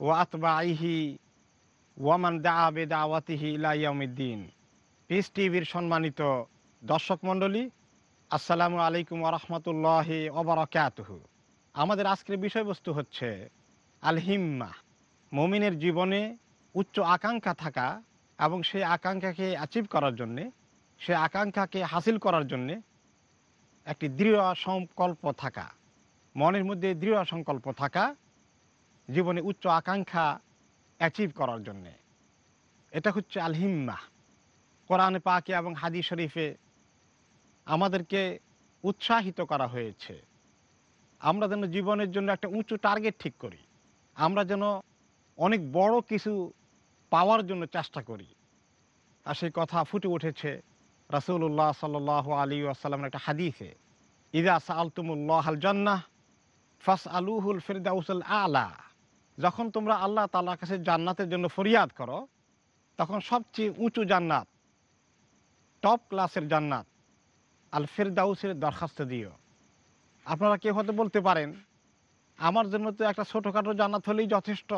ওয়াতবাইহি ওয়ামান দা ইলাইয়াউমিদ্দিন পিস টিভির সম্মানিত দর্শক মণ্ডলী, আসসালামু আলাইকুম ওরহমতুল্লাহি ওবরাকাতুহু আমাদের আজকের বিষয়বস্তু হচ্ছে আলহিম্মা, মমিনের জীবনে উচ্চ আকাঙ্ক্ষা থাকা এবং সেই আকাঙ্ক্ষাকে অ্যাচিভ করার জন্যে, সে আকাঙ্ক্ষাকে হাসিল করার জন্যে একটি দৃঢ় সংকল্প থাকা, মনের মধ্যে দৃঢ় সংকল্প থাকা জীবনে উচ্চ আকাঙ্ক্ষা অ্যাচিভ করার জন্যে। এটা হচ্ছে আলহিম্মা। কোরআনে পাকে এবং হাদি শরীফে আমাদেরকে উৎসাহিত করা হয়েছে। আমরা যেন জীবনের জন্য একটা উঁচু টার্গেট ঠিক করি। আমরা যেন অনেক বড় কিছু পাওয়ার জন্য চেষ্টা করি। আর সেই কথা ফুটে উঠেছে রাসুল্লাহ সাল আলী আসাল্লামের একটা হাদিসে। ইদা সালতুমুল্লাহ আল জন্নাহ ফাস আলুহুল ফিরদাউসুল আলা। যখন তোমরা আল্লাহ তাল্লাহ কাছে জান্নাতের জন্য ফরিয়াদ করো, তখন সবচেয়ে উঁচু জান্নাত টপ ক্লাসের জান্নাত আল ফেরদাউসের দরখাস্ত দিও। আপনারা কেউ হয়তো বলতে পারেন, আমার জন্য তো একটা ছোটোখাটো জান্নাত হলেই যথেষ্ট।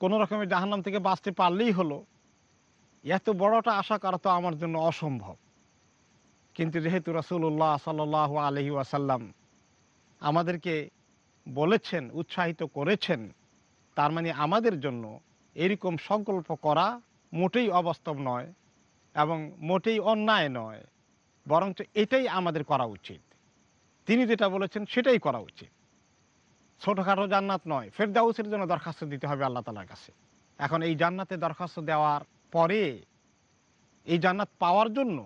কোনো রকমের জাহান্নাম থেকে বাঁচতে পারলেই হলো। এত বড়টা আশা করা তো আমার জন্য অসম্ভব। কিন্তু যেহেতু রসুল্লাহ সাল আলহি ওয়াসাল্লাম আমাদেরকে বলেছেন, উৎসাহিত করেছেন তার মানে আমাদের জন্য এরকম সংকল্প করা মোটেই অবাস্তব নয় এবং মোটেই অন্যায় নয়, বরঞ্চ এটাই আমাদের করা উচিত। তিনি যেটা বলেছেন সেটাই করা উচিত। ছোটোখাটো জান্নাত নয়, ফেরদাউসের জন্য দরখাস্ত দিতে হবে আল্লাহ তালার কাছে। এখন এই জান্নাতে দরখাস্ত দেওয়ার পরে এই জান্নাত পাওয়ার জন্য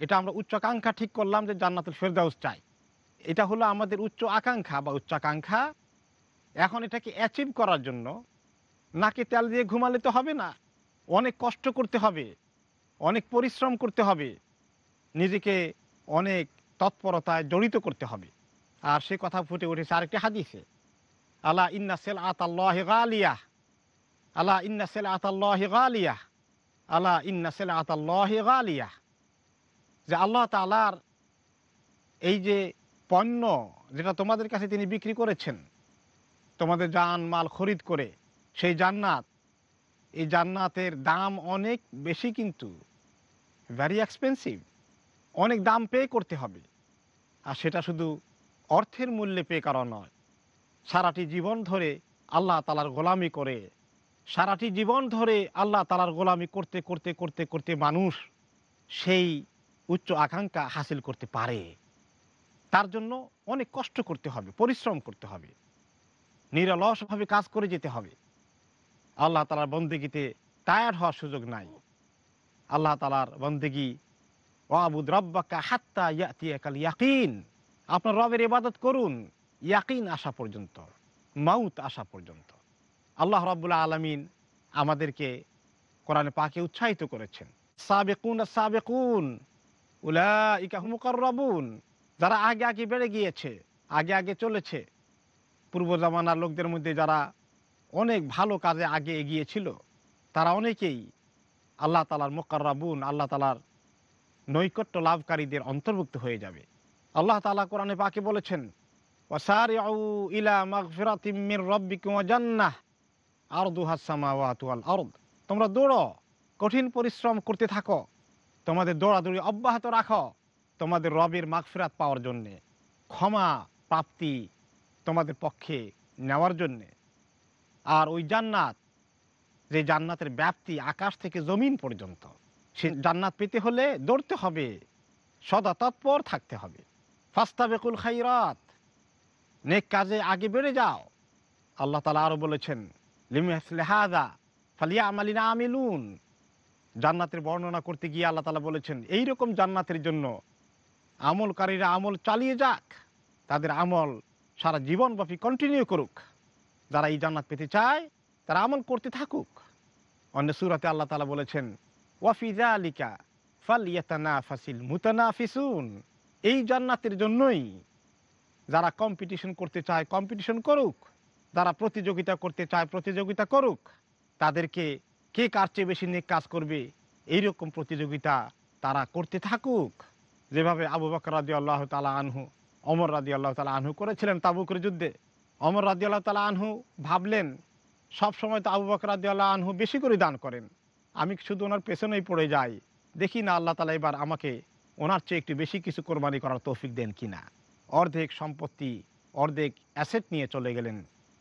এটা আমরা উচ্চাকাঙ্ক্ষা ঠিক করলাম যে জান্নাতুল ফেরদাউস চাই। এটা হলো আমাদের উচ্চ আকাঙ্ক্ষা বা উচ্চাকাঙ্ক্ষা এখন এটাকে অ্যাচিভ করার জন্য নাকে তেল দিয়ে ঘুমালে তো হবে না। অনেক কষ্ট করতে হবে, অনেক পরিশ্রম করতে হবে, নিজেকে অনেক তৎপরতায় জড়িত করতে হবে। আর সে কথা ফুটে উঠেছে আরেকটি হাদিসে। আল্লাহ ইন্না সেল আতাল্লাহ গালিয়া আল্লাহ ইন্না সেল আতাল্লাহ গালিয়া আল্লাহ ইন্না সেল আতাল্লাহ গালিয়া যে আল্লাহ তালার এই যে পণ্য যেটা তোমাদের কাছে তিনি বিক্রি করেছেন তোমাদের জান মাল খরিদ করে, সেই জান্নাত, এই জান্নাতের দাম অনেক বেশি কিন্তু ভ্যারি এক্সপেন্সিভ অনেক দাম পে করতে হবে। আর সেটা শুধু অর্থের মূল্যে পে করা নয়, সারাটি জীবন ধরে আল্লাহ তালার গোলামি করে, সারাটি জীবন ধরে আল্লাহ তালার গোলামি করতে করতে করতে করতে মানুষ সেই উচ্চ আকাঙ্ক্ষা হাসিল করতে পারে। তার জন্য অনেক কষ্ট করতে হবে, পরিশ্রম করতে হবে। নিরলসভাবে কাজ করে যেতে হবে। আল্লাহ তালার বন্দেগিতে টায়ার হওয়ার সুযোগ নাই। আল্লাহ তালার বন্দেগি, ওয়াবুদ রব্বাকা হাত্তা ইয়াতিয়াকাল ইয়াকিন। আপনার রবের ইবাদত করুন, ইয়াকিন আসা পর্যন্ত, মাউত আসা পর্যন্ত। আল্লাহ রব্বুল্লাহ আলমিন আমাদেরকে কোরআনে পাকে উৎসাহিত করেছেন। সাবেকুন সাবেকুন উলা ইকাহমুকর রবুন যারা আগে আগে বেড়ে গিয়েছে, আগে আগে চলেছে পূর্ব জামানার লোকদের মধ্যে যারা অনেক ভালো কাজে আগে এগিয়েছিল তারা অনেকেই আল্লাহ তালার মোকাররাবুন, আল্লাহ তালার নৈকট্য লাভকারীদের অন্তর্ভুক্ত হয়ে যাবে। আল্লাহ তালা কোরআনে পাকে বলেছেন ইলা ওয়াল আরদ। তোমরা দৌড়ো, কঠিন পরিশ্রম করতে থাকো, তোমাদের দৌড়াদৌড়ি অব্যাহত রাখো তোমাদের রবের মাগফিরাত পাওয়ার জন্যে। ক্ষমা, প্রাপ্তি তোমাদের পক্ষে নেওয়ার জন্যে। আর ওই জান্নাত, যে জান্নাতের ব্যাপ্তি আকাশ থেকে জমিন পর্যন্ত, সে জান্নাত পেতে হলে দৌড়তে হবে, সদা তৎপর থাকতে হবে। ফাস্তাবেকুল খাইরাত, নেক কাজে আগে বেড়ে যাও। আল্লাহ তালা আরও বলেছেন লিমিহাদা ফালিয়া আমালিনা আমিলুন। জান্নাতের বর্ণনা করতে গিয়ে আল্লাহ তালা বলেছেন এই রকম জান্নাতের জন্য আমলকারীরা আমল চালিয়ে যাক, তাদের আমল সারা জীবনব্যাপী কন্টিনিউ করুক। যারা এই জান্নাত পেতে চায়, তারা আমল করতে থাকুক। অন্য সুরাতে আল্লাহ তালা বলেছেন ওয়াফিজা আলিকা ফাল ফালিয়াতানা ফাসিল মুতানা ফিসুন এই জান্নাতের জন্যই যারা কম্পিটিশন করতে চায় কম্পিটিশন করুক। যারা প্রতিযোগিতা করতে চায়, প্রতিযোগিতা করুক। তাদেরকে কে কার চেয়ে বেশি নিয়ে কাজ করবে, এইরকম প্রতিযোগিতা তারা করতে থাকুক। যেভাবে আবু বকর রাদি আল্লাহ তালা আনহু অমর রাদি আল্লাহ তালা আনহু করেছিলেন তাবুকের যুদ্ধে। অমর রাদি আল্লাহ তালা আনহু ভাবলেন, সব সময় তো আবু বকর রাদি আল্লাহ আনহু বেশি করে দান করেন। আমি শুধু ওনার পেছনেই পড়ে যাই? দেখি না আল্লাহ তালা এবার আমাকে ওনার চেয়ে একটু বেশি কিছু কোরবানি করার তৌফিক দেন কিনা। অর্ধেক সম্পত্তি, অর্ধেক অ্যাসেট নিয়ে চলে গেলেন।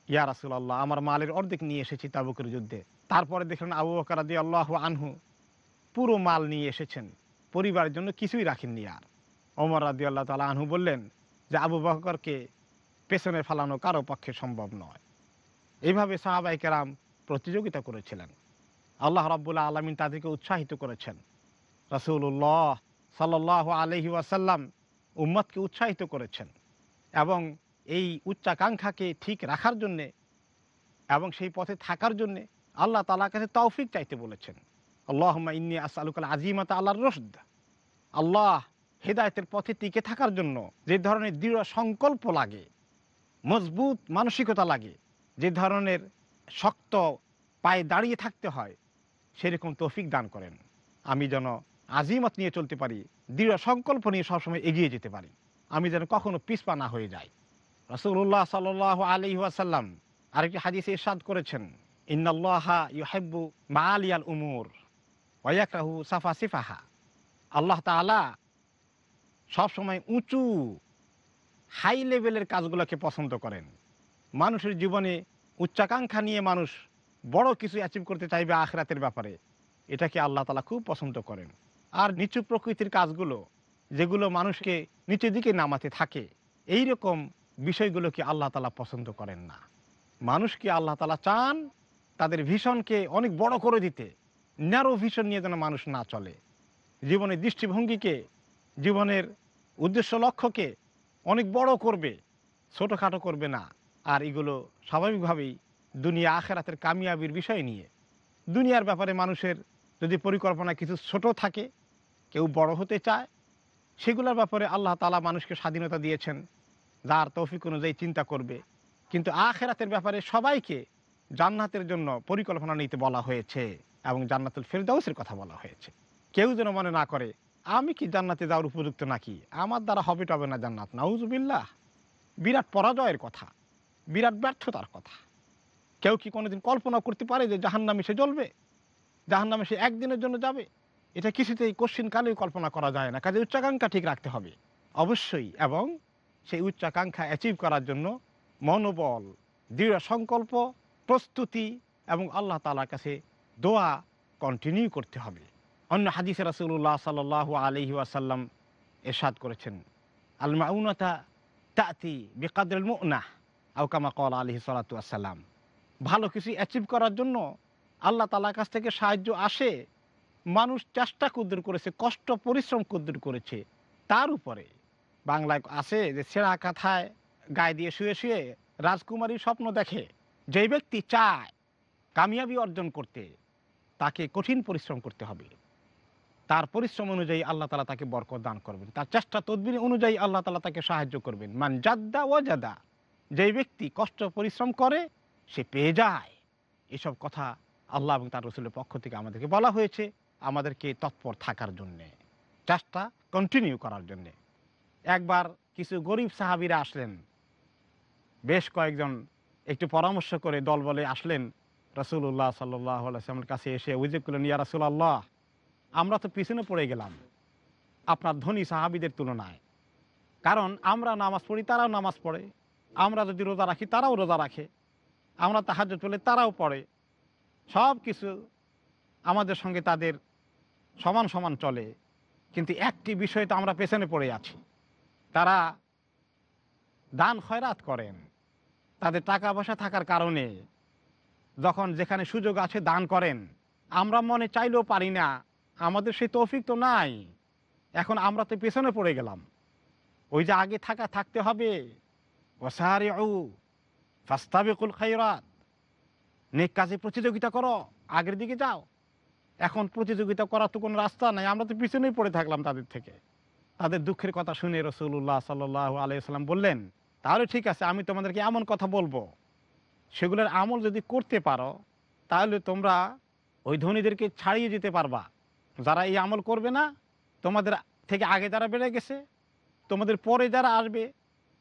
ইয়া রাসুল্লাহ আমার মালের অর্ধেক নিয়ে এসেছি তাবুকের যুদ্ধে। তারপরে দেখলেন আবু বকর রাদি আল্লাহ আনহু পুরো মাল নিয়ে এসেছেন। পরিবারের জন্য কিছুই রাখেননি আর। অমর রাদি আল্লাহ তালা আনহু বললেন যে আবু বকরকে পেছনে ফেলানো কারও পক্ষে সম্ভব নয়। এইভাবে সাহাবাই কেরাম প্রতিযোগিতা করেছিলেন। আল্লাহ রাব্বুল্লাহ আলমিন তাদেরকে উৎসাহিত করেছেন। রসুল্লাহ সাল্লাহ আলহি ওয়াসাল্লাম উম্মতকে উৎসাহিত করেছেন এবং এই উচ্চাকাঙ্ক্ষাকে ঠিক রাখার জন্যে এবং সেই পথে থাকার জন্যে আল্লাহ তালার কাছে তৌফিক চাইতে বলেছেন। আল্লাহ ইন্নি আসালুকাল আজিমাতা আল্লাহর রসদ আল্লাহ হেদায়তের পথে টিকে থাকার জন্য যে ধরনের দৃঢ় সংকল্প লাগে, মজবুত মানসিকতা লাগে, যে ধরনের শক্ত পায়ে দাঁড়িয়ে থাকতে হয়, সেরকম তৌফিক দান করেন। আমি যেন আজিমত নিয়ে চলতে পারি, দৃঢ় সংকল্প নিয়ে সবসময় এগিয়ে যেতে পারি। আমি যেন কখনো পিসপা না হয়ে যাই। রসুল্লাহ সাল আলি ওয়াসাল্লাম আরেকটি হাদিসে ইরশাদ করেছেন, ইন্নাল্লাহা ইউহেব্বু মালিয়াল উমুর ওয়াকরাহু সাফা সিফাহা। আল্লাহ তালা সবসময় উঁচু হাই লেভেলের কাজগুলোকে পছন্দ করেন। মানুষের জীবনে উচ্চাকাঙ্ক্ষা নিয়ে মানুষ বড় কিছু অ্যাচিভ করতে চাইবে আখরাতের ব্যাপারে, এটাকে আল্লাহ তালা খুব পছন্দ করেন। আর নিচু প্রকৃতির কাজগুলো, যেগুলো মানুষকে নিচের দিকে নামাতে থাকে এই রকম বিষয়গুলোকে আল্লাহ তালা পছন্দ করেন না। মানুষকে আল্লাহ তালা চান তাদের ভীষণকে অনেক বড় করে দিতে ন্যারো ভীষণ নিয়ে যেন মানুষ না চলে। জীবনের দৃষ্টিভঙ্গিকে জীবনের উদ্দেশ্য লক্ষ্যকে অনেক বড় করবে, ছোটোখাটো করবে না। আর এগুলো স্বাভাবিকভাবেই দুনিয়া আখেরাতের কামিয়াবির বিষয় নিয়ে। দুনিয়ার ব্যাপারে মানুষের যদি পরিকল্পনা কিছু ছোট থাকে, কেউ বড় হতে চায়, সেগুলোর ব্যাপারে আল্লাহ তালা মানুষকে স্বাধীনতা দিয়েছেন, যার তৌফিক অনুযায়ী চিন্তা করবে। কিন্তু আখেরাতের ব্যাপারে সবাইকে জান্নাতের জন্য পরিকল্পনা নিতে বলা হয়েছে এবং জান্নাতুল ফেরদাউসের কথা বলা হয়েছে। কেউ যেন মনে না করে আমি কি জান্নাতে যাওয়ার উপযুক্ত নাকি? আমার দ্বারা হবে টবে না জান্নাত? নাউজুবিল্লাহ। বিরাট পরাজয়ের কথা, বিরাট ব্যর্থতার কথা। কেউ কি কোনোদিন কল্পনা করতে পারে যে জাহান্নামে সে জ্বলবে? জাহান্নামে সে একদিনের জন্য যাবে? এটা কিছুতেই কোশ্চিন কালেও কল্পনা করা যায় না। কাজে উচ্চাকাঙ্ক্ষা ঠিক রাখতে হবে। অবশ্যই, এবং সেই উচ্চাকাঙ্ক্ষা অ্যাচিভ করার জন্য মনোবল, দৃঢ় সংকল্প, প্রস্তুতি, এবং আল্লাহ তালার কাছে দোয়া কন্টিনিউ করতে হবে। অন্য হাদিসে রাসুল্লাহ সাল আলহি ওয়াসাল্লাম এরশাদ করেছেন আল মাউনতা তাতি বেকাদুল মুনা আউকামা কল আলহি সালাতাম ভালো কিছু অ্যাচিভ করার জন্য আল্লাহ তালার কাছ থেকে সাহায্য আসে, মানুষ চেষ্টা কুদ্দুর করেছে, কষ্ট, পরিশ্রম কুদ্দুর করেছে। তার উপরে বাংলায় আছে যে সেরা কাথায় গায়ে দিয়ে শুয়ে শুয়ে রাজকুমারীর স্বপ্ন দেখে, যেই ব্যক্তি চায় কামিয়াবি অর্জন করতে, তাকে কঠিন পরিশ্রম করতে হবে। তার পরিশ্রম অনুযায়ী আল্লাহ তালা তাকে বরকত দান করবেন। তার চেষ্টা তদবির অনুযায়ী আল্লাহ তালা তাকে সাহায্য করবেন। মান জাদ্দা ও জাদা, যেই ব্যক্তি কষ্ট পরিশ্রম করে, সে পেয়ে যায়। এসব কথা আল্লাহ এবং তার রসুলের পক্ষ থেকে আমাদেরকে বলা হয়েছে আমাদেরকে তৎপর থাকার জন্যে, চেষ্টা কন্টিনিউ করার জন্যে। একবার কিছু গরিব সাহাবিরা আসলেন, বেশ কয়েকজন একটু পরামর্শ করে দল বলে আসলেন রসুল্লাহ সাল্লাহ সাল্লামের কাছে এসে অভিযোগ করলেন, ইয়া রসুল আল্লাহ আমরা তো পিছনে পড়ে গেলাম আপনার ধনী সাহাবিদের তুলনায়। কারণ আমরা নামাজ পড়ি, তারাও নামাজ পড়ে। আমরা যদি রোজা রাখি, তারাও রোজা রাখে। আমরা তাহাজ চলে, তারাও পড়ে। সব কিছু আমাদের সঙ্গে তাদের সমান সমান চলে। কিন্তু একটি বিষয় তো আমরা পেছনে পড়ে আছি। তারা দান খয়রাত করেন। তাদের টাকা পয়সা থাকার কারণে যখন যেখানে সুযোগ আছে দান করেন। আমরা মনে চাইলেও পারি না আমাদের সেই তৌফিক তো নাই। এখন আমরা তো পেছনে পড়ে গেলাম। ওই যে আগে থাকা থাকতে হবে। ওসারে ও ফাস্তাবেকুল খাইরাত নেক কাজে প্রতিযোগিতা করো, আগের দিকে যাও। এখন প্রতিযোগিতা করার তো কোনো রাস্তা নাই। আমরা তো পিছনেই পড়ে থাকলাম তাদের থেকে। তাদের দুঃখের কথা শুনে রসুল্লাহ সাল্লাহ আলাইসাল্লাম বললেন, তাহলে ঠিক আছে, আমি তোমাদেরকে এমন কথা বলব। সেগুলোর আমল যদি করতে পারো, তাহলে তোমরা ওই ধনীদেরকে ছাড়িয়ে যেতে পারবা। যারা এই আমল করবে না, তোমাদের থেকে আগে যারা বেড়ে গেছে, তোমাদের পরে যারা আসবে,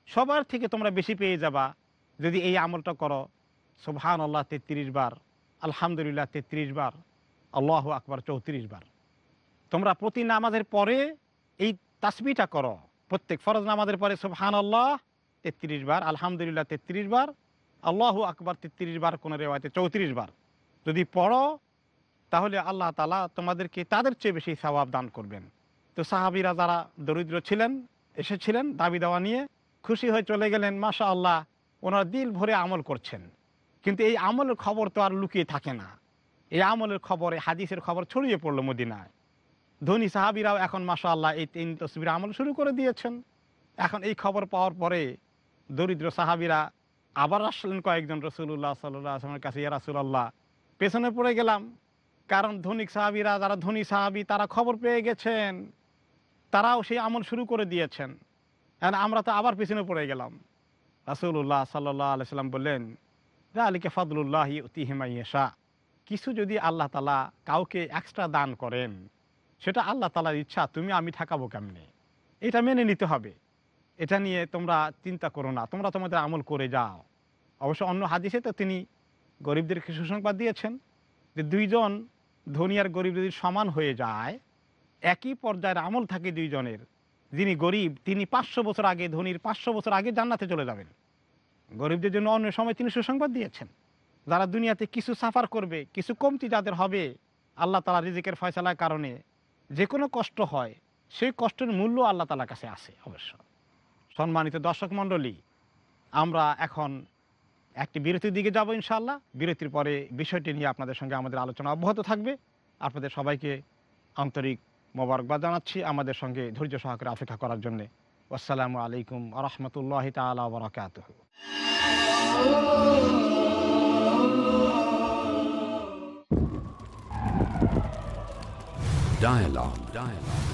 সবার থেকে তোমরা বেশি পেয়ে যাবা যদি এই আমলটা করো। সুবহান আল্লাহ তেত্রিশ বার। আলহামদুলিল্লাহ, তেত্রিশ বার। আল্লাহ আকবার, চৌত্রিশ বার। তোমরা প্রতি নামাজের পরে এই তাসবিটা করো। প্রত্যেক ফরজ নামাজের পরে সুবহান আল্লাহ তেত্রিশ বার। আলহামদুলিল্লাহ, তেত্রিশ বার। আল্লাহ আকবার, তেত্রিশ বার কোনো রেওয়াতে চৌত্রিশ বার। যদি পড়ো তাহলে আল্লাহ তালা তোমাদেরকে তাদের চেয়ে বেশি সবাব দান করবেন। তো সাহাবিরা যারা দরিদ্র ছিলেন, এসেছিলেন দাবি দেওয়া নিয়ে, খুশি হয়ে চলে গেলেন মাশা আল্লাহ ওনারা দিল ভরে আমল করছেন। কিন্তু এই আমলের খবর তো আর লুকিয়ে থাকে না। এই আমলের খবরে হাদিসের খবর ছড়িয়ে পড়ল মদিনায়। ধনী সাহাবিরাও এখন মাশা আল্লাহ এই তিন তসবির আমল শুরু করে দিয়েছেন। এখন এই খবর পাওয়ার পরে দরিদ্র সাহাবিরা আবার আসলেন কয়েকজন রসুল্লাহ সাল্লাহ আসলামের কাছে, ইয়া রাসুল্লাহ পেছনে পড়ে গেলাম কারণ ধনিক সাহাবিরা, যারা ধনী সাহাবি, তারা খবর পেয়ে গেছেন। তারাও সেই আমল শুরু করে দিয়েছেন। এখন আমরা তো আবার পিছনে পড়ে গেলাম। রাসুল্লাহ সাল্লাহ আলাইসাল্লাম বললেন আলীকে ফাদুল্লাহ ইতিহিমাইয়েশা কিছু যদি আল্লাহ তালা কাউকে এক্সট্রা দান করেন, সেটা আল্লাহ তালার ইচ্ছা, তুমি আমি ঠাকাবো কেমনে? এটা মেনে নিতে হবে। এটা নিয়ে তোমরা চিন্তা করো না। তোমরা তোমাদের আমল করে যাও। অবশ্য অন্য হাদিসে তো তিনি গরিবদেরকে সুসংবাদ দিয়েছেন যে দুইজন ধনী আর গরিব যদি সমান হয়ে যায়, একই পর্যায়ের আমল থাকে দুইজনের। যিনি গরিব, তিনি পাঁচশো বছর আগে ধনীর পাঁচশো বছর আগে জান্নাতে চলে যাবেন। গরিবদের জন্য অন্য সময় তিনি সুসংবাদ দিয়েছেন। যারা দুনিয়াতে কিছু সাফার করবে, কিছু কমতি যাদের হবে, আল্লাহ তালা রিজিকের ফয়সালার কারণে যে কোনো কষ্ট হয়, সেই কষ্টের মূল্য আল্লাহ তালার কাছে আসে অবশ্য। সম্মানিত দর্শক মণ্ডলী, আমরা এখন একটি বিরতির দিকে যাব ইনশাল্লাহ বিরতির পরে বিষয়টি নিয়ে আপনাদের সঙ্গে আমাদের আলোচনা অব্যাহত থাকবে আপনাদের সবাইকে আন্তরিক মোবারকবাদ জানাচ্ছি আমাদের সঙ্গে ধৈর্য সহকারে অপেক্ষা করার জন্য আসসালামু আলাইকুম রহমতুল্লাহ তালা বরাকাত Dialogue. Dialogue.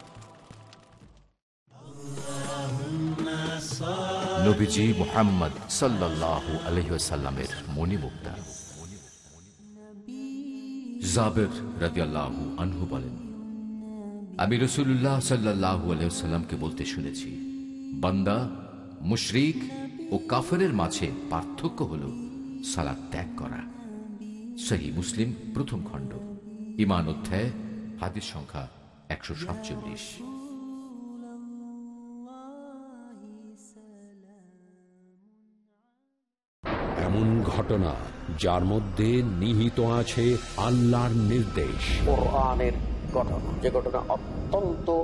নবীজি মোহাম্মদ সাল্লাহ আলহ্লামের মণিমুক্তা। জাবের রাদিয়াল্লাহু আনহু বলেন, আমি রসুল্লাহ সাল্লাহ আলহ্লামকে বলতে শুনেছি, বান্দা মুশরিক ও কাফেরের মাঝে পার্থক্য হল সালাদ ত্যাগ করা। সহি মুসলিম প্রথম খণ্ড, ইমান অধ্যায়, হাদিস সংখ্যা একশো সাতচল্লিশ। এমন ঘটনা যার মধ্যে নিহিত আছে আল্লাহর নির্দেশ। কোরআনের ঘটনা। যে ঘটনা অত্যন্ত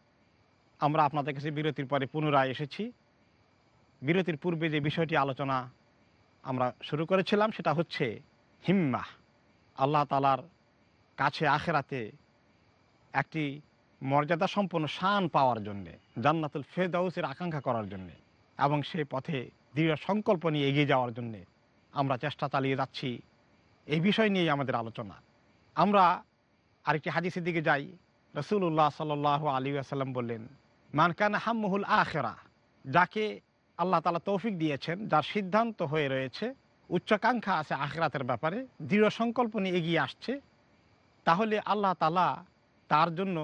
আমরা আপনাদের কাছে বিরতির পরে পুনরায় এসেছি। বিরতির পূর্বে যে বিষয়টি আলোচনা আমরা শুরু করেছিলাম, সেটা হচ্ছে হিম্মা আল্লাহ তালার কাছে আখেরাতে একটি মর্যাদা সম্পন্ন শান পাওয়ার জন্যে, জান্নাতুল ফেদাউসের আকাঙ্ক্ষা করার জন্যে এবং সে পথে দৃঢ় সংকল্প নিয়ে এগিয়ে যাওয়ার জন্যে আমরা চেষ্টা চালিয়ে যাচ্ছি। এই বিষয় নিয়েই আমাদের আলোচনা। আমরা আরেকটি হাদিসের দিকে যাই। রসুল্লাহ সাল আলী আসাল্লাম বললেন মানকান হাম্মহুল আখেরা, যাকে আল্লাহ তালা তৌফিক দিয়েছেন, যার সিদ্ধান্ত হয়ে রয়েছে, উচ্চাকাঙ্ক্ষা আছে আখরাতের ব্যাপারে, দৃঢ় সংকল্প নিয়ে এগিয়ে আসছে, তাহলে আল্লাহ তালা তার জন্য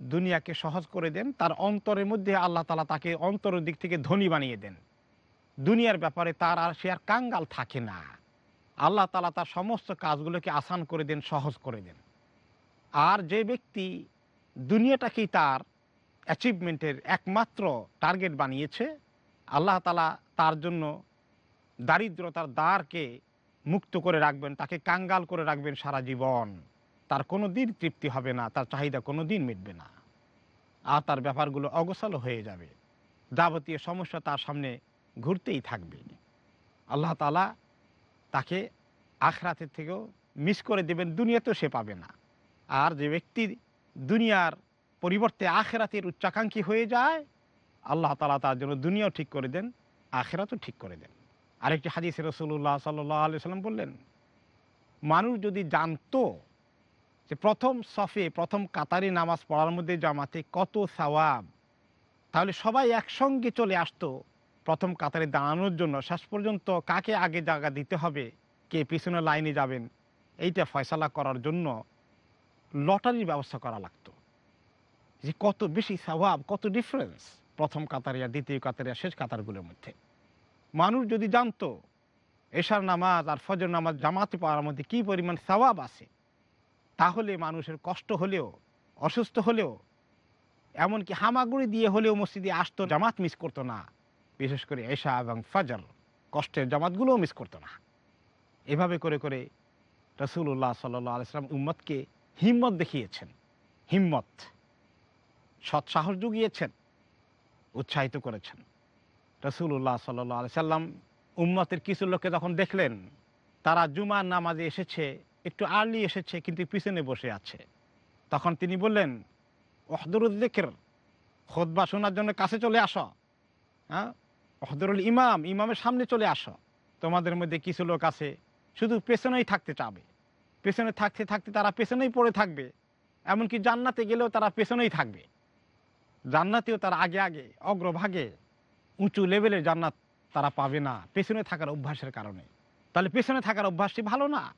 দুনিয়াকে সহজ করে দেন, তার অন্তরের মধ্যে আল্লাহ তালা তাকে অন্তরের দিক থেকে ধনী বানিয়ে দেন। দুনিয়ার ব্যাপারে তার আর সে আর কাঙ্গাল থাকে না। আল্লাহ তালা তার সমস্ত কাজগুলোকে আসান করে দেন, সহজ করে দেন। আর যে ব্যক্তি দুনিয়াটাকেই তার অ্যাচিভমেন্টের একমাত্র টার্গেট বানিয়েছে। আল্লাহ তালা তার জন্য দারিদ্রতার দ্বারকে মুক্ত করে রাখবেন, তাকে কাঙ্গাল করে রাখবেন সারা জীবন। তার কোনো দিন তৃপ্তি হবে না, তার চাহিদা কোনো দিন মিটবে না। আর তার ব্যাপারগুলো অগোছালো হয়ে যাবে। যাবতীয় সমস্যা তার সামনে ঘুরতেই থাকবে। আল্লাহ তালা তাকে আখরাতের থেকেও মিস করে দেবেন, দুনিয়াতেও সে পাবে না। আর যে ব্যক্তি দুনিয়ার পরিবর্তে আখেরাতের উচ্চাকাঙ্ক্ষী হয়ে যায়, আল্লাহ তালা তার জন্য দুনিয়াও ঠিক করে দেন, আখেরাতও ঠিক করে দেন। আরেকটি হাদিস রসুল্লাহ সাল্লাহ আলি সাল্লাম বললেন, মানুষ যদি জানতো যে প্রথম সফে, প্রথম কাতারি নামাজ পড়ার মধ্যে জামাতে কত সওয়াব, তাহলে সবাই একসঙ্গে চলে আসতো প্রথম কাতারে দাঁড়ানোর জন্য। শেষ পর্যন্ত কাকে আগে জায়গা দিতে হবে, কে পিছনে লাইনে যাবেন, এইটা ফয়সালা করার জন্য লটারির ব্যবস্থা করা লাগতো। যে কত বেশি স্বভাব, কত ডিফারেন্স প্রথম কাতারিয়া, দ্বিতীয় কাতারিয়া, শেষ কাতারগুলোর মধ্যে। মানুষ যদি জানতো, এশার নামাজ আর ফজর নামাজ জামাতে পাওয়ার মধ্যে কী পরিমাণ স্বভাব আছে, তাহলে মানুষের কষ্ট হলেও, অসুস্থ হলেও, এমনকি হামাগুড়ি দিয়ে হলেও মসজিদে আসতো, জামাত মিস করতো না। বিশেষ করে এশা এবং ফজর, কষ্টের জামাতগুলোও মিস করতো না। এভাবে করে করে রসুল্লাহ সাল্লাহ আলাইসলাম উম্মতকে হিম্মত দেখিয়েছেন। হিম্মত। সৎ সাহস জুগিয়েছেন, উৎসাহিত করেছেন। রসুল্লাহ সাল্লাহ আলি সাল্লাম উম্মতের কিছু লোককে যখন দেখলেন, তারা জুমার নামাজে এসেছে, একটু আর্লি এসেছে, কিন্তু পিছনে বসে আছে। তখন তিনি বললেন ওহদরুদ্দিকের খোদবা শোনার জন্য কাছে চলে আসো। হ্যাঁ? ওহদরুল ইমাম, ইমামের সামনে চলে আসো। তোমাদের মধ্যে কিছু লোক আছে, শুধু পেছনেই থাকতে চাবে। পেছনে থাকতে থাকতে তারা পেছনেই পড়ে থাকবে। এমনকি জান্নাতে গেলেও তারা পেছনেই থাকবে। জান্নাতেও তারা আগে আগে, অগ্রভাগে, উঁচু লেভেলের জান্নাত তারা পাবে না। পেছনে থাকার অভ্যাসের কারণে। তাহলে পেছনে থাকার অভ্যাসটি ভালো না?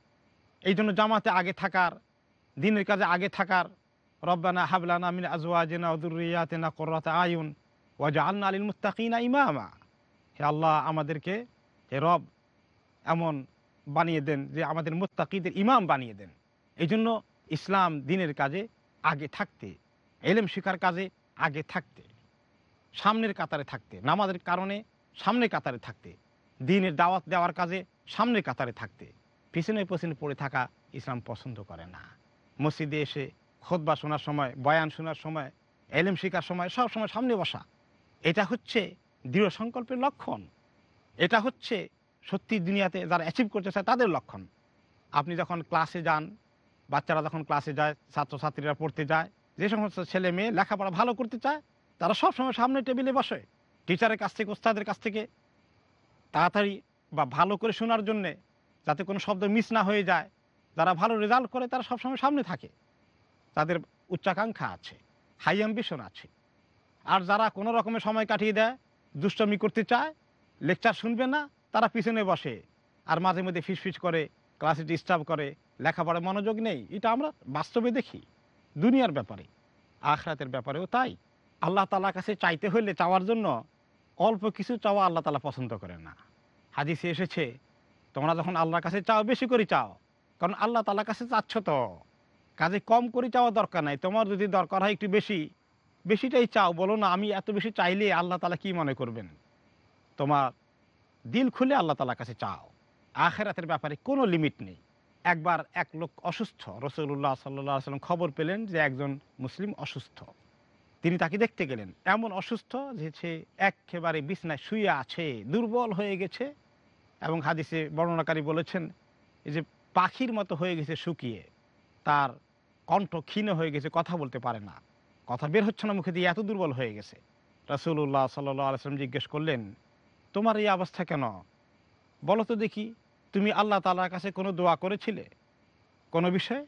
এই জন্য জামাতে আগে থাকার, দিনের কাজে আগে থাকার, রব্বানা হাবলানা মিন আজওয়াজেনা উদুরিয়াতেনা কররাতে আয়ুন ওয়াজা আল্না আলিল মুস্তাকিনা ইমামা। হে আল্লাহ, আমাদেরকে হে রব এমন বানিয়ে দেন যে আমাদের মুত্তাকিদের ইমাম বানিয়ে দেন। এই জন্য ইসলাম দিনের কাজে আগে থাকতে, এলেম শিখার কাজে আগে থাকতে, সামনের কাতারে থাকতে, নামাজের কারণে সামনের কাতারে থাকতে, দিনের দাওয়াত দেওয়ার কাজে সামনের কাতারে থাকতে, পিছনে পিছনে পড়ে থাকা ইসলাম পছন্দ করে না। মসজিদে এসে খোদবা শোনার সময়, বয়ান শোনার সময়, এলেম শেখার সময়, সব সময় সামনে বসা, এটা হচ্ছে দৃঢ় সংকল্পের লক্ষণ। এটা হচ্ছে সত্যি দুনিয়াতে যারা অ্যাচিভ করতে চায় তাদের লক্ষণ। আপনি যখন ক্লাসে যান, বাচ্চারা যখন ক্লাসে যায়, ছাত্রছাত্রীরা পড়তে যায় যে সমস্ত ছেলে মেয়ে লেখাপড়া ভালো করতে চায়, তারা সবসময় সামনে টেবিলে বসে। টিচারের কাছ থেকে ওস্তাদের কাছ থেকে তাড়াতাড়ি বা ভালো করে শোনার জন্যে যাতে কোনো শব্দ মিস না হয়ে যায়, যারা ভালো রেজাল্ট করে তারা সবসময় সামনে থাকে। তাদের উচ্চাকাঙ্ক্ষা আছে, হাই অ্যাম্বিশন আছে। আর যারা কোনো রকমের সময় কাটিয়ে দেয়, দুষ্টমি করতে চায়, লেকচার শুনবে না, তারা পিছনে বসে আর মাঝে মধ্যে ফিসফিস করে, ক্লাসে ডিস্টার্ব করে, লেখাপড়ায় মনোযোগ নেই। এটা আমরা বাস্তবে দেখি। দুনিয়ার ব্যাপারে, আখরাতের ব্যাপারেও তাই। আল্লাহ তালার কাছে চাইতে হইলে, চাওয়ার জন্য অল্প কিছু চাওয়া আল্লাহ তালা পছন্দ করে না। হাদিসে এসেছে, তোমরা যখন আল্লাহর কাছে চাও, বেশি করে চাও। কারণ আল্লাহ তালার কাছে চাচ্ছ তো। কাজে কম করে চাওয়া দরকার নাই। তোমার যদি দরকার হয় একটু বেশি, বেশিটাই চাও। বলো না, আমি এত বেশি চাইলে আল্লাহ তালা কি মনে করবেন? তোমার দিল খুলে আল্লাহ তালার কাছে চাও। আখেরাতের ব্যাপারে কোনো লিমিট নেই। একবার এক লোক অসুস্থ রসুল্লাহ সাল্লাহ সাল্লাম খবর পেলেন যে একজন মুসলিম অসুস্থ। তিনি তাকে দেখতে গেলেন। এমন অসুস্থ যে সে একেবারে বিছনায় শুয়ে আছে, দুর্বল হয়ে গেছে এবং হাদিসে বর্ণনাকারী বলেছেন যে পাখির মতো হয়ে গেছে শুকিয়ে, তার কণ্ঠ ক্ষীণ হয়ে গেছে, কথা বলতে পারে না। কথা বের হচ্ছে না মুখে দিয়ে, এত দুর্বল হয়ে গেছে। রাসুল্লাহ সাল্লাহ আলসালাম জিজ্ঞেস করলেন, তোমার এই অবস্থা কেন? বলো তো দেখি। তুমি আল্লাহ তালার কাছে কোনো দোয়া করেছিলে? কোনো বিষয়ে?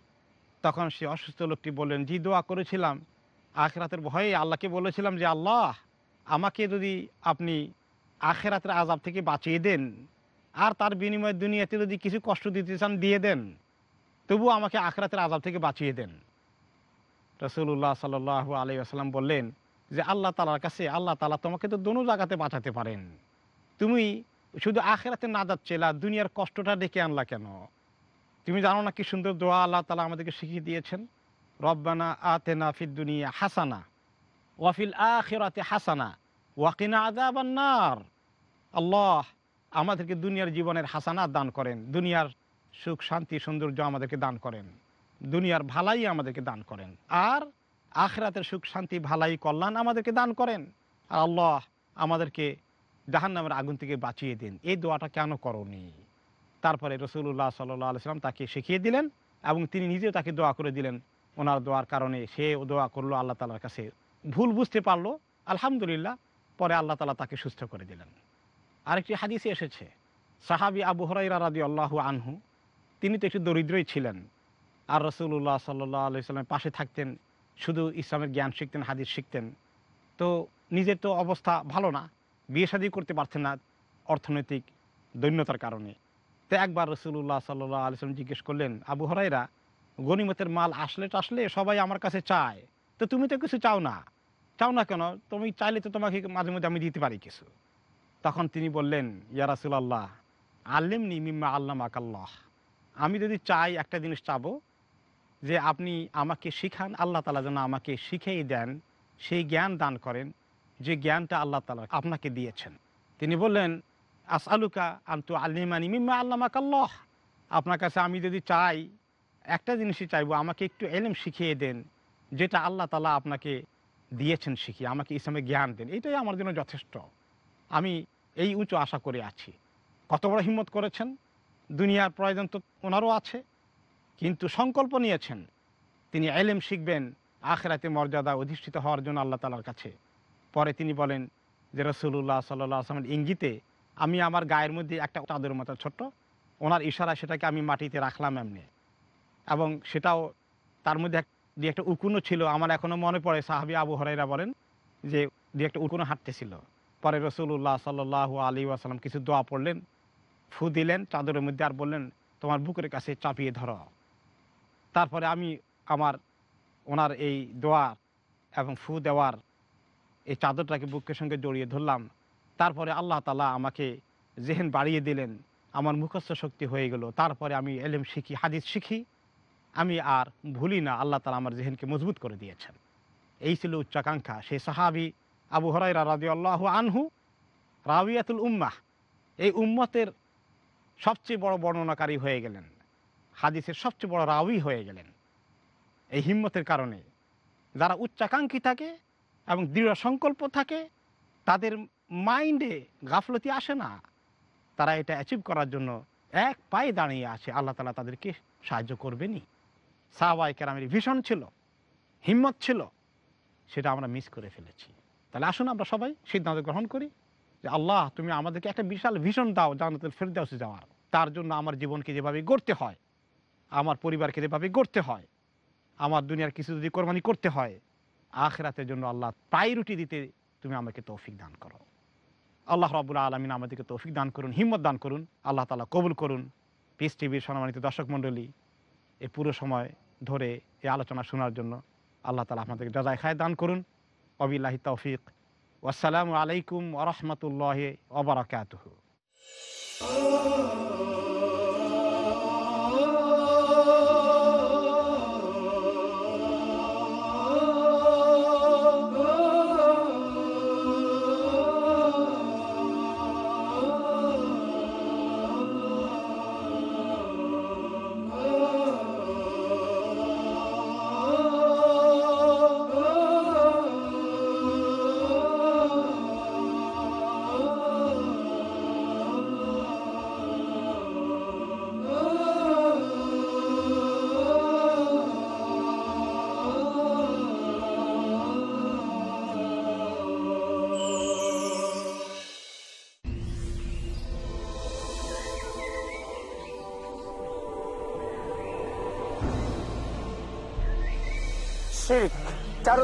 তখন সে অসুস্থ লোকটি বললেন, জি, দোয়া করেছিলাম। আখেরাতের ভয়ে আল্লাহকে বলেছিলাম যে, আল্লাহ, আমাকে যদি আপনি আখেরাতের আজাব থেকে বাঁচিয়ে দেন আর তার বিনিময়ে দুনিয়াতে যদি কিছু কষ্ট দিতে চান, দিয়ে দেন। তবু আমাকে আখরাতের আজাব থেকে বাঁচিয়ে দেন। রসুল্লাহ সাল আলী আসালাম বললেন যে, আল্লাহ তালার কাছে, আল্লাহ তালা তোমাকে তো দোনো জায়গাতে বাঁচাতে পারেন। তুমি শুধু আখেরাতে না যাচ্ছিলা দুনিয়ার কষ্টটা ডেকে আনলা কেন? তুমি জানো না কি সুন্দর দোয়া আল্লাহ তালা আমাদেরকে শিখিয়ে দিয়েছেন? রব্বানা আতেনা ফিদ দুনিয়া হাসানা ওয়াফিল আখেরাতে হাসানা ওয়াকিনা আজাবান্নার আল্লাহ আমাদেরকে দুনিয়ার জীবনের হাসানাত দান করেন, দুনিয়ার সুখ, শান্তি, সৌন্দর্য আমাদেরকে দান করেন, দুনিয়ার ভালাই আমাদেরকে দান করেন, আর আখরাতের সুখ, শান্তি, ভালাই, কল্যাণ আমাদেরকে দান করেন। আর আল্লাহ আমাদেরকে জাহান্নামের আগুন থেকে বাঁচিয়ে দিন। এই দোয়াটা কেন করনি? তারপরে রসুল্লাহ সাল্লাহ আলসালাম তাকে শিখিয়ে দিলেন এবং তিনি নিজেও তাকে দোয়া করে দিলেন ওনার দোয়ার কারণে। সে দোয়া করল আল্লাহ তালার কাছে। ভুল বুঝতে পারল, আলহামদুলিল্লাহ, পরে আল্লাহ তালা তাকে সুস্থ করে দিলেন। আরেকটি হাদিসে এসেছে, সাহাবি আবু হরাইরা রাদি আল্লাহ আনহু, তিনি তো একটু দরিদ্রই ছিলেন। আর রসুল্লাহ সাল্লাহ আলি সাল্লামের পাশে থাকতেন, শুধু ইসলামের জ্ঞান শিখতেন, হাদিস শিখতেন। তো নিজের তো অবস্থা ভালো না। বিয়ে শাদী করতে পারছে না অর্থনৈতিক দৈন্যতার কারণে। তো একবার রসুল্লাহ সাল্লাহ আলিয়াল্লাম জিজ্ঞেস করলেন, আবু হরাইরা গনিমতের মাল আসলে টাসলে সবাই আমার কাছে চায়। তো তুমি তো কিছু চাও না। চাও না কেন? তুমি চাইলে তো তোমাকে মাঝে মধ্যে আমি দিতে পারি কিছু। তখন তিনি বললেন, ইয়া রাসুলাল্লাহ আল্লিম নি মিম্মা আল্লাম আকাল্লাহ আমি যদি চাই একটা জিনিস চাবো, যে আপনি আমাকে শিখান, আল্লাহ তালা যেন আমাকে শিখেই দেন, সেই জ্ঞান দান করেন যে জ্ঞানটা আল্লাহ তালা আপনাকে দিয়েছেন। তিনি বললেন আস আলুকা আন্তু আল্লিমানি মিম্মা আল্লাম আকাল্লাহ আপনার কাছে আমি যদি চাই, একটা জিনিসই চাইব, আমাকে একটু এলেম শিখিয়ে দেন, যেটা আল্লাহ তালা আপনাকে দিয়েছেন শিখিয়ে, আমাকে ইসলামে জ্ঞান দেন। এটাই আমার জন্য যথেষ্ট। আমি এই উঁচু আশা করে আছি। কত বড় হিম্মত করেছেন? দুনিয়ার প্রয়োজন তো ওনারও আছে। কিন্তু সংকল্প নিয়েছেন। তিনি এলেম শিখবেন, আখেরাতে মর্যাদা অধিষ্ঠিত হওয়ার জন্য আল্লাহ তালার কাছে। পরে তিনি বলেন যে রসুল্লাহ সাল্লাহ আসলামের ইঙ্গিতে আমি আমার গায়ের মধ্যে একটা চাদর মতো ছোট্ট, ওনার ইশারা সেটাকে আমি মাটিতে রাখলাম এমনি। এবং সেটাও তার মধ্যে যে একটা উকুনও ছিল, আমার এখনও মনে পড়ে, সাহাবি আবু হরাইরা বলেন যে দু একটা উকুনও হাঁটতেছিল। পরে রসুল্লাহ সাল্লাহ আলী আসালাম কিছু দোয়া পড়লেন, ফু দিলেন, চাদরের মধ্যে আর বললেন, তোমার বুকের কাছে চাপিয়ে ধরো। তারপরে আমি আমার ওনার এই দোয়া এবং ফু দেওয়ার এই চাদরটাকে বুকের সঙ্গে জড়িয়ে ধরলাম। তারপরে আল্লাহ তালা আমাকে জেহেন বাড়িয়ে দিলেন। আমার মুখস্থ শক্তি হয়ে গেল। তারপরে আমি এলেম শিখি, হাদিস শিখি। আমি আর ভুলি না, আল্লাহ তালা আমার জেহেনকে মজবুত করে দিয়েছেন। এই ছিল উচ্চাকাঙ্ক্ষা। সেই সাহাবি আবু হরাইরা রাজি আল্লাহ আনহু রাবিয়াতুল উম্মাহ, এই উম্মতের সবচেয়ে বড় বর্ণনাকারী হয়ে গেলেন। হাদিসের সবচেয়ে বড় রাউই হয়ে গেলেন। এই হিম্মতের কারণে যারা উচ্চাকাঙ্ক্ষী থাকে এবং দৃঢ় সংকল্প থাকে, তাদের মাইন্ডে গাফলতি আসে না। তারা এটা অ্যাচিভ করার জন্য এক পায়ে দাঁড়িয়ে আছে। আল্লাহ তালা তাদেরকে সাহায্য করবেনই। সাহবাই কেরামের ভীষণ ছিল, হিম্মত ছিল, সেটা আমরা মিস করে ফেলেছি। তাহলে আসুন আমরা সবাই সিদ্ধান্ত গ্রহণ করি যে, আল্লাহ, তুমি আমাদেরকে একটা বিশাল ভীষণ দাও, জান্নাতুল ফেরদাউসে যাওয়ার। তার জন্য আমার জীবনকে যেভাবে গড়তে হয়, আমার পরিবারকে যেভাবে গড়তে হয়, আমার দুনিয়ার কিছু যদি কোরবানি করতে হয় আখরাতের জন্য আল্লাহ প্রায়োরিটি দিতে তুমি আমাকে তৌফিক দান করো। আল্লাহ রাবুল আলমিন আমাদেরকে তৌফিক দান করুন, হিম্মত দান করুন, আল্লাহ তালা কবুল করুন। পিস টিভির সম্মানিত দর্শক মণ্ডলী এই পুরো সময় ধরে এই আলোচনা শোনার জন্য আল্লাহ তালা আপনাদেরকে জাজায় খায় দান করুন। অবিল্লাহি তৌফিক। আসসালামু আলাইকুম ওরহমতুল্লাহ ওবরাকাতুহ শির্ক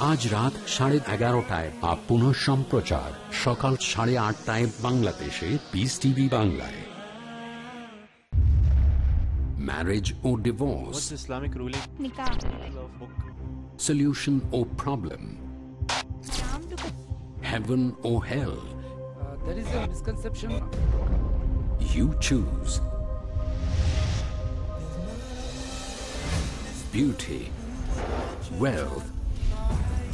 আজ রাত সাড়ে এগারোটায় বা পুনঃ সম্প্রচার সকাল সাড়ে আটটায় বাংলাদেশে পিস টিভি বাংলায় marriage O divorce Islamic ruling? Nikah. solution or problem Naam to heaven or hell there is a misconception. You choose. Beauty, wealth,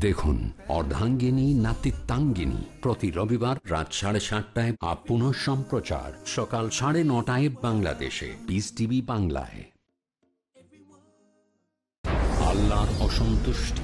দেখুন, অর্ধাঙ্গিনী, নাতিত্বাঙ্গিনী। প্রতি রবিবার রাত সাড়ে সাতটায় আপ পুনঃ সম্প্রচার। সকাল সাড়ে নটায় বাংলাদেশে। পিস টিভি বাংলায়। আল্লাহর অসন্তুষ্টি।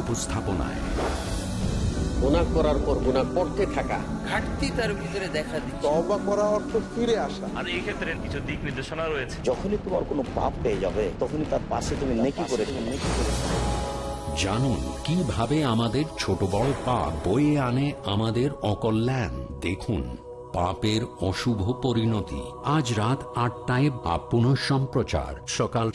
উপস্থাপনায় গুণা করার পর গুণা করতে থাকা। ঘাটতি তার ভিতরে দেখা দিচ্ছে। তবা করা অর্থ ফিরে আসা। আর এই ক্ষেত্রে কিছু দিক নির্দেশনা রয়েছে। যখনই তোমার কোনো পাপ পেয়ে যাবে তখনই তার পাশে তুমি নেকি করে নেকি করে জানুন কীভাবে আমাদের ছোট বড় পাপ বয়ে আনে আমাদের অকল্যাণ? দেখুন পাপের অশুভ পরিণতি। আজ রাত আটটায় বা পুনঃ সম্প্রচার সকাল